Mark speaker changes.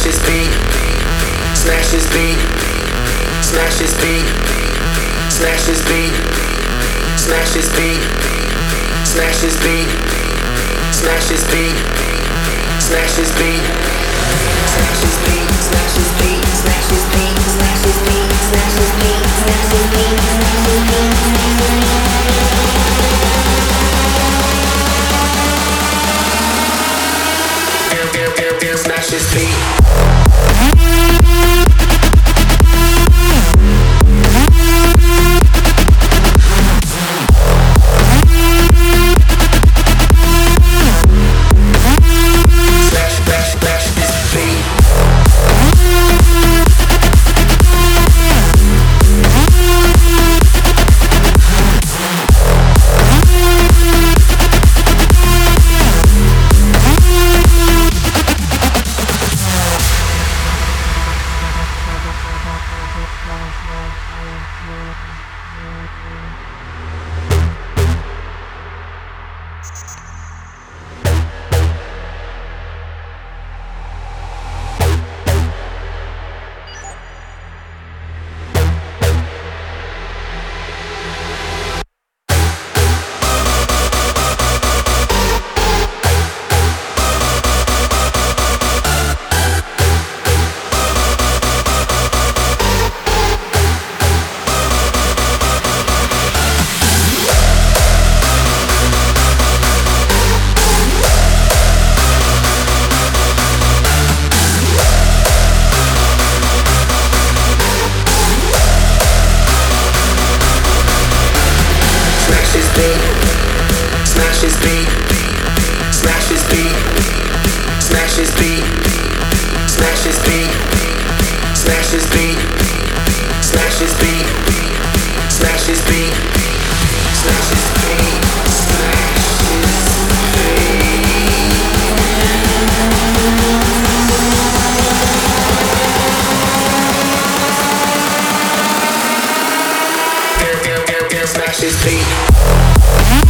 Speaker 1: Smash this beat. Smash this beat. Smash this beat. Smash this beat. Smash this beat. Smash this beat. Smash this beat. Smash this beat. Smash this beat. Smash this beat. Smash this beat. Smash this beat. Smash this beat. Smash this beat. Smash this beat. Smash this beat. smash his beat.